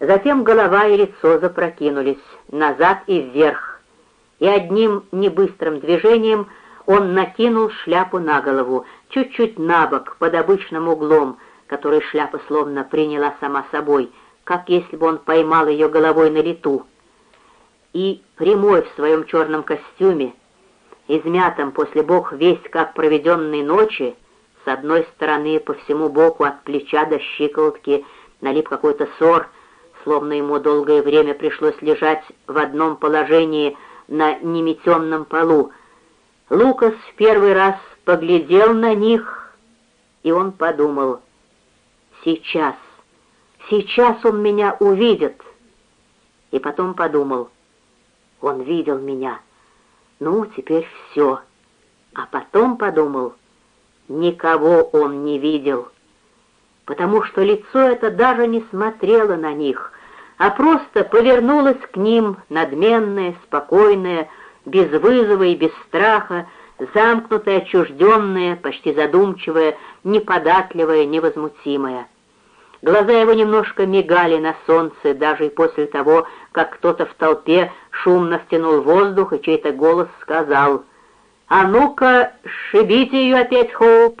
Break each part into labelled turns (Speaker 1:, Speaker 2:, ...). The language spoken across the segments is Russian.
Speaker 1: Затем голова и лицо запрокинулись назад и вверх, и одним небыстрым движением он накинул шляпу на голову, чуть-чуть на бок, под обычным углом, который шляпа словно приняла сама собой, как если бы он поймал ее головой на лету. И прямой в своем черном костюме, измятом после бог весь как проведенной ночи, с одной стороны по всему боку от плеча до щиколотки налип какой-то ссор, словно ему долгое время пришлось лежать в одном положении на неметенном полу. Лукас в первый раз поглядел на них, и он подумал, «Сейчас, сейчас он меня увидит». И потом подумал, «Он видел меня, ну, теперь все». А потом подумал, никого он не видел, потому что лицо это даже не смотрело на них, а просто повернулось к ним, надменное, спокойное, без вызова и без страха, замкнутое, отчужденное, почти задумчивое, неподатливое, невозмутимое. Глаза его немножко мигали на солнце, даже и после того, как кто-то в толпе шумно втянул воздух, и чей-то голос сказал «А ну-ка, шибите ее опять, Хоуп!»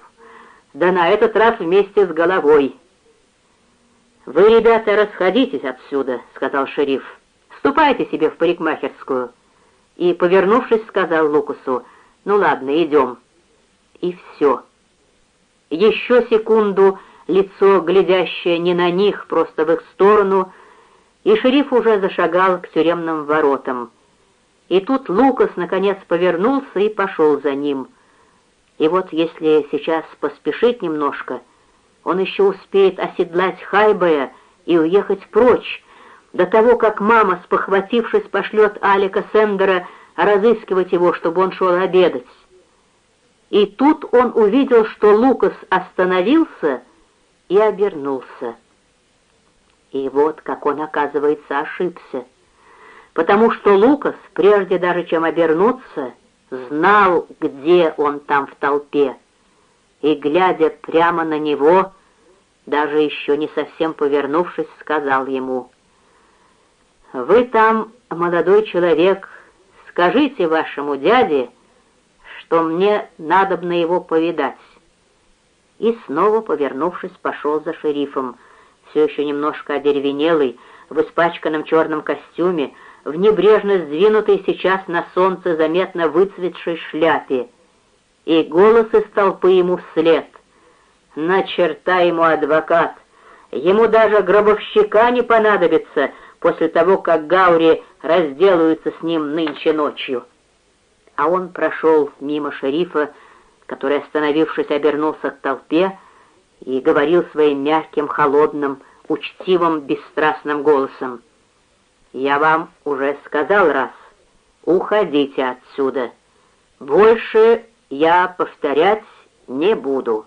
Speaker 1: Да на этот раз вместе с головой. «Вы, ребята, расходитесь отсюда», — сказал шериф. «Ступайте себе в парикмахерскую». И, повернувшись, сказал Лукасу, «Ну ладно, идем». И все. Еще секунду лицо, глядящее не на них, просто в их сторону, и шериф уже зашагал к тюремным воротам. И тут Лукас, наконец, повернулся и пошел за ним. И вот если сейчас поспешить немножко, он еще успеет оседлать Хайбая и уехать прочь, до того, как мама, спохватившись, пошлет Алика Сендера разыскивать его, чтобы он шел обедать. И тут он увидел, что Лукас остановился и обернулся. И вот как он, оказывается, ошибся, потому что Лукас, прежде даже чем обернуться, знал, где он там в толпе, и, глядя прямо на него, даже еще не совсем повернувшись, сказал ему, «Вы там, молодой человек, скажите вашему дяде, что мне надобно его повидать» и снова, повернувшись, пошел за шерифом, все еще немножко одеревенелый, в испачканном черном костюме, в небрежно сдвинутой сейчас на солнце заметно выцветшей шляпе. И голос из толпы ему вслед. На черта ему адвокат! Ему даже гробовщика не понадобится после того, как Гаури разделаются с ним нынче ночью. А он прошел мимо шерифа, который, остановившись, обернулся к толпе и говорил своим мягким, холодным, учтивым, бесстрастным голосом. «Я вам уже сказал раз, уходите отсюда. Больше я повторять не буду».